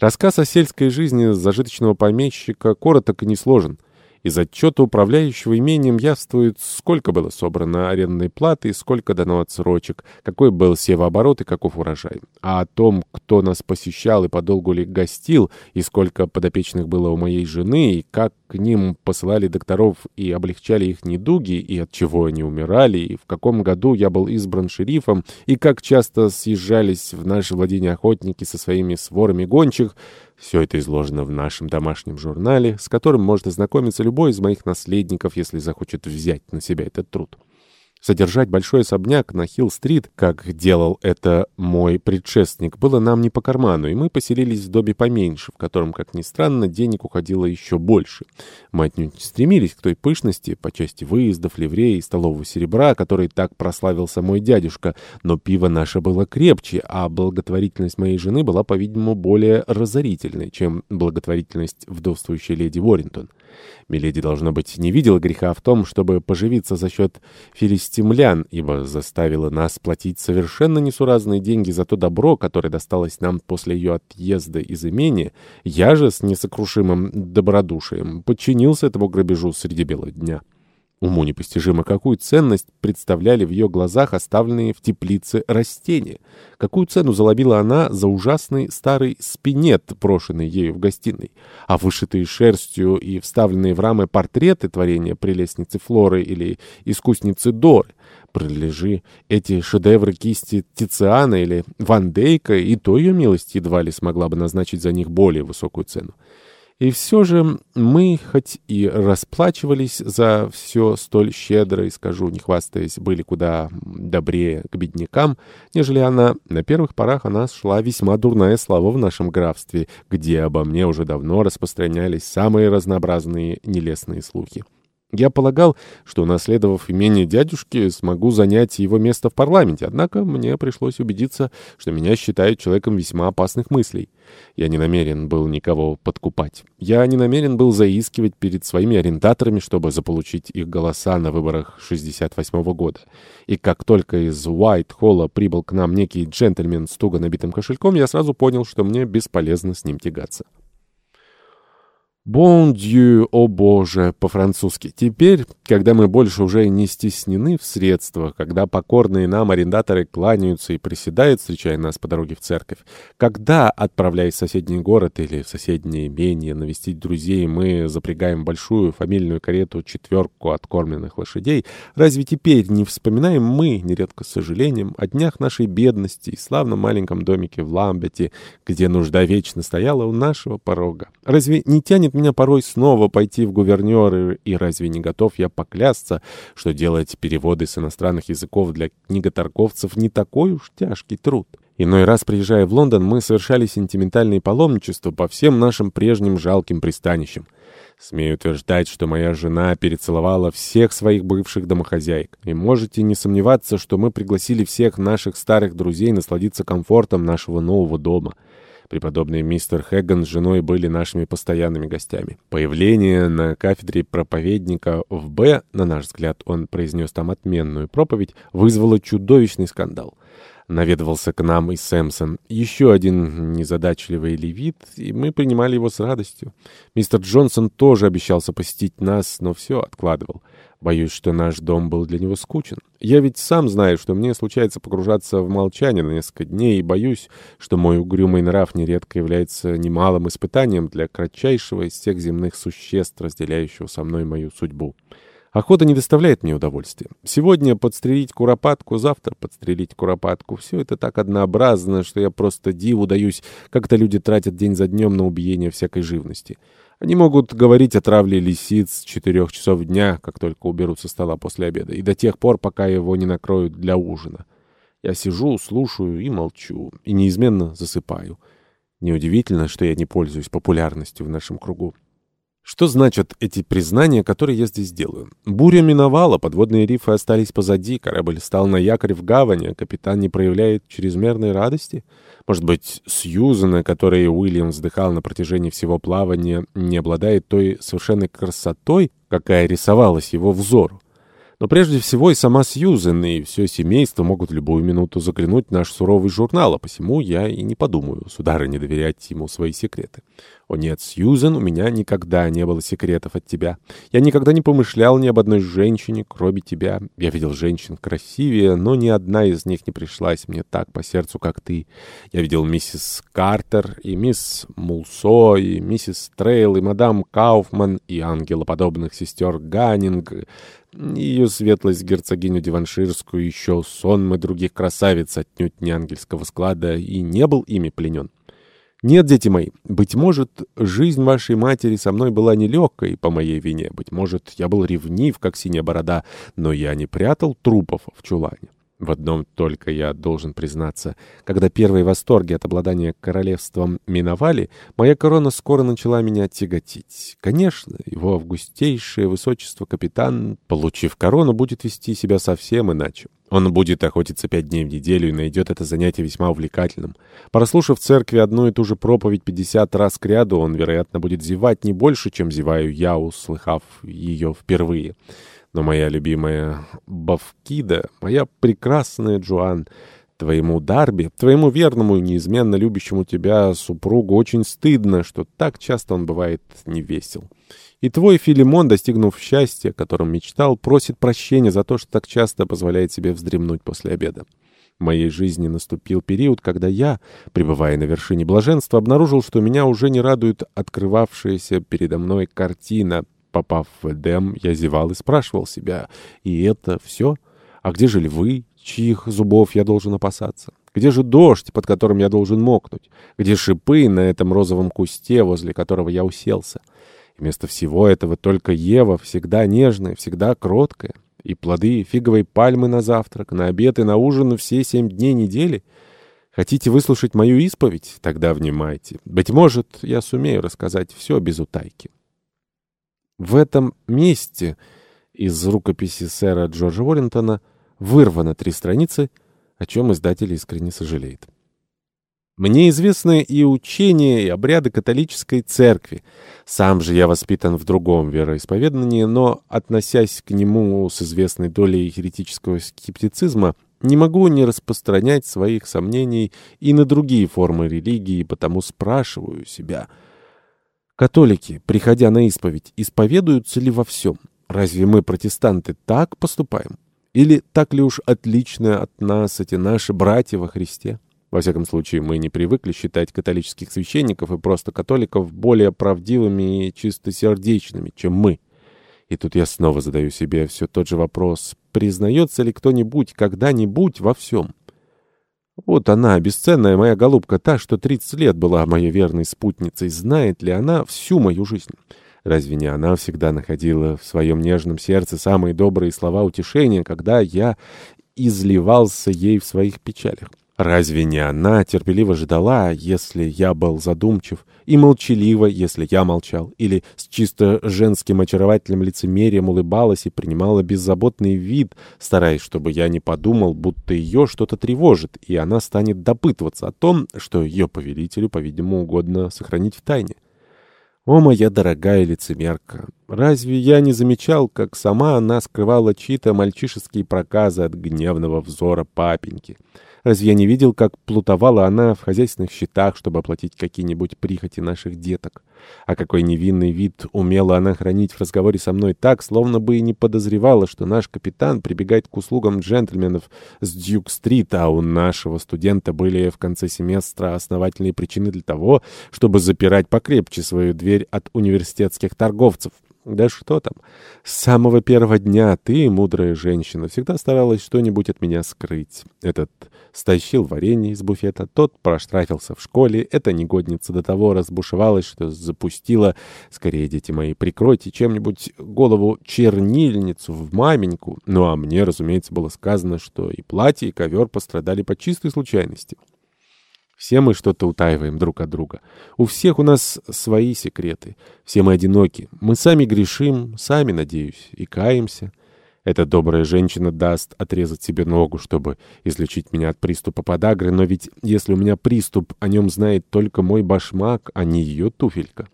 Рассказ о сельской жизни зажиточного помещика короток и несложен. Из отчета управляющего имением явствует, сколько было собрано арендной платы и сколько дано отсрочек, какой был севооборот и каков урожай. А о том, кто нас посещал и подолгу ли гостил, и сколько подопечных было у моей жены, и как к ним посылали докторов и облегчали их недуги, и от чего они умирали, и в каком году я был избран шерифом, и как часто съезжались в наше владение охотники со своими сворами гончих, все это изложено в нашем домашнем журнале, с которым может ознакомиться любой из моих наследников, если захочет взять на себя этот труд. Содержать большой особняк на Хилл-стрит, как делал это мой предшественник, было нам не по карману, и мы поселились в доме поменьше, в котором, как ни странно, денег уходило еще больше. Мы отнюдь не стремились к той пышности по части выездов, ливреи и столового серебра, который так прославился мой дядюшка, но пиво наше было крепче, а благотворительность моей жены была, по-видимому, более разорительной, чем благотворительность вдовствующей леди Уоррентон. Миледи, должно быть, не видела греха в том, чтобы поживиться за счет филистимлян, ибо заставила нас платить совершенно несуразные деньги за то добро, которое досталось нам после ее отъезда из имения. Я же с несокрушимым добродушием подчинился этому грабежу среди бела дня. Уму непостижимо, какую ценность представляли в ее глазах оставленные в теплице растения. Какую цену заломила она за ужасный старый спинет, брошенный ею в гостиной. А вышитые шерстью и вставленные в рамы портреты творения прелестницы Флоры или искусницы Доры. Прилежи эти шедевры кисти Тициана или Ван Дейка, и то ее милость едва ли смогла бы назначить за них более высокую цену. И все же мы, хоть и расплачивались за все столь щедро, и, скажу, не хвастаясь, были куда добрее к беднякам, нежели она, на первых порах о нас шла весьма дурная слава в нашем графстве, где обо мне уже давно распространялись самые разнообразные нелестные слухи. Я полагал, что, наследовав имение дядюшки, смогу занять его место в парламенте, однако мне пришлось убедиться, что меня считают человеком весьма опасных мыслей. Я не намерен был никого подкупать. Я не намерен был заискивать перед своими арендаторами, чтобы заполучить их голоса на выборах 68 -го года. И как только из Уайт-Холла прибыл к нам некий джентльмен с туго набитым кошельком, я сразу понял, что мне бесполезно с ним тягаться. «Bon Dieu, о Боже» по-французски. Теперь, когда мы больше уже не стеснены в средствах, когда покорные нам арендаторы кланяются и приседают, встречая нас по дороге в церковь, когда, отправляясь в соседний город или в соседнее имение навестить друзей, мы запрягаем большую фамильную карету четверку откормленных лошадей, разве теперь не вспоминаем мы, нередко с сожалением, о днях нашей бедности и славном маленьком домике в Ламбете, где нужда вечно стояла у нашего порога? Разве не тянет тянет меня порой снова пойти в гувернеры, и разве не готов я поклясться, что делать переводы с иностранных языков для книготорговцев не такой уж тяжкий труд? Иной раз, приезжая в Лондон, мы совершали сентиментальные паломничества по всем нашим прежним жалким пристанищам. Смею утверждать, что моя жена перецеловала всех своих бывших домохозяек. И можете не сомневаться, что мы пригласили всех наших старых друзей насладиться комфортом нашего нового дома. Преподобный мистер Хэгган с женой были нашими постоянными гостями. Появление на кафедре проповедника в Б, на наш взгляд, он произнес там отменную проповедь, вызвало чудовищный скандал. Наведывался к нам и Сэмсон, еще один незадачливый левит, и мы принимали его с радостью. Мистер Джонсон тоже обещался посетить нас, но все откладывал. Боюсь, что наш дом был для него скучен. Я ведь сам знаю, что мне случается погружаться в молчание на несколько дней, и боюсь, что мой угрюмый нрав нередко является немалым испытанием для кратчайшего из всех земных существ, разделяющего со мной мою судьбу. Охота не доставляет мне удовольствия. Сегодня подстрелить куропатку, завтра подстрелить куропатку. Все это так однообразно, что я просто диву даюсь, как это люди тратят день за днем на убиение всякой живности. Они могут говорить о травле лисиц с четырех часов дня, как только уберут со стола после обеда, и до тех пор, пока его не накроют для ужина. Я сижу, слушаю и молчу, и неизменно засыпаю. Неудивительно, что я не пользуюсь популярностью в нашем кругу. Что значат эти признания, которые я здесь делаю? Буря миновала, подводные рифы остались позади, корабль стал на якорь в гавани, а капитан не проявляет чрезмерной радости? Может быть, Сьюзана, которой Уильям вздыхал на протяжении всего плавания, не обладает той совершенной красотой, какая рисовалась его взору? Но прежде всего и сама Сьюзен, и все семейство могут в любую минуту заглянуть в наш суровый журнал, а посему я и не подумаю, сударыня, доверять ему свои секреты. О нет, Сьюзен, у меня никогда не было секретов от тебя. Я никогда не помышлял ни об одной женщине, кроме тебя. Я видел женщин красивее, но ни одна из них не пришлась мне так по сердцу, как ты. Я видел миссис Картер, и мисс Мулсо, и миссис Трейл, и мадам Кауфман, и ангелоподобных сестер Ганнинг, ее светлость герцогиню Диванширскую, еще сонмы других красавиц отнюдь не ангельского склада, и не был ими пленен. Нет, дети мои, быть может, жизнь вашей матери со мной была нелегкой по моей вине, быть может, я был ревнив, как синяя борода, но я не прятал трупов в чулане. В одном только я должен признаться. Когда первые восторги от обладания королевством миновали, моя корона скоро начала меня тяготить. Конечно, его августейшее высочество капитан, получив корону, будет вести себя совсем иначе. Он будет охотиться пять дней в неделю и найдет это занятие весьма увлекательным. Прослушав в церкви одну и ту же проповедь пятьдесят раз к ряду, он, вероятно, будет зевать не больше, чем зеваю я, услыхав ее впервые. Но моя любимая Бавкида, моя прекрасная Джоан, твоему Дарби, твоему верному и неизменно любящему тебя супругу очень стыдно, что так часто он бывает невесел. И твой Филимон, достигнув счастья, о котором мечтал, просит прощения за то, что так часто позволяет себе вздремнуть после обеда. В моей жизни наступил период, когда я, пребывая на вершине блаженства, обнаружил, что меня уже не радует открывавшаяся передо мной картина — Попав в Эдем, я зевал и спрашивал себя, и это все? А где же львы, чьих зубов я должен опасаться? Где же дождь, под которым я должен мокнуть? Где шипы на этом розовом кусте, возле которого я уселся? Вместо всего этого только Ева, всегда нежная, всегда кроткая. И плоды фиговой пальмы на завтрак, на обед и на ужин все семь дней недели. Хотите выслушать мою исповедь? Тогда внимайте. Быть может, я сумею рассказать все без утайки. В этом месте из рукописи сэра Джорджа Уоррентона вырвано три страницы, о чем издатель искренне сожалеет. Мне известны и учения, и обряды католической церкви. Сам же я воспитан в другом вероисповедании, но, относясь к нему с известной долей еретического скептицизма, не могу не распространять своих сомнений и на другие формы религии, потому спрашиваю себя — Католики, приходя на исповедь, исповедуются ли во всем? Разве мы, протестанты, так поступаем? Или так ли уж отлично от нас эти наши братья во Христе? Во всяком случае, мы не привыкли считать католических священников и просто католиков более правдивыми и чистосердечными, чем мы. И тут я снова задаю себе все тот же вопрос. Признается ли кто-нибудь когда-нибудь во всем? Вот она, бесценная моя голубка, та, что 30 лет была моей верной спутницей. Знает ли она всю мою жизнь? Разве не она всегда находила в своем нежном сердце самые добрые слова утешения, когда я изливался ей в своих печалях? Разве не она терпеливо ждала, если я был задумчив, и молчаливо, если я молчал, или с чисто женским очаровательным лицемерием улыбалась и принимала беззаботный вид, стараясь, чтобы я не подумал, будто ее что-то тревожит, и она станет допытываться о том, что ее повелителю, по-видимому, угодно сохранить в тайне? О, моя дорогая лицемерка! Разве я не замечал, как сама она скрывала чьи-то мальчишеские проказы от гневного взора папеньки? Разве я не видел, как плутовала она в хозяйственных счетах, чтобы оплатить какие-нибудь прихоти наших деток? А какой невинный вид умела она хранить в разговоре со мной так, словно бы и не подозревала, что наш капитан прибегает к услугам джентльменов с Дьюк-стрит, а у нашего студента были в конце семестра основательные причины для того, чтобы запирать покрепче свою дверь от университетских торговцев. Да что там. С самого первого дня ты, мудрая женщина, всегда старалась что-нибудь от меня скрыть. Этот стащил варенье из буфета, тот проштрафился в школе, эта негодница до того разбушевалась, что запустила, скорее, дети мои, прикройте чем-нибудь голову чернильницу в маменьку. Ну а мне, разумеется, было сказано, что и платье, и ковер пострадали по чистой случайности. Все мы что-то утаиваем друг от друга. У всех у нас свои секреты. Все мы одиноки. Мы сами грешим, сами, надеюсь, и каемся. Эта добрая женщина даст отрезать себе ногу, чтобы излечить меня от приступа подагры, но ведь если у меня приступ, о нем знает только мой башмак, а не ее туфелька.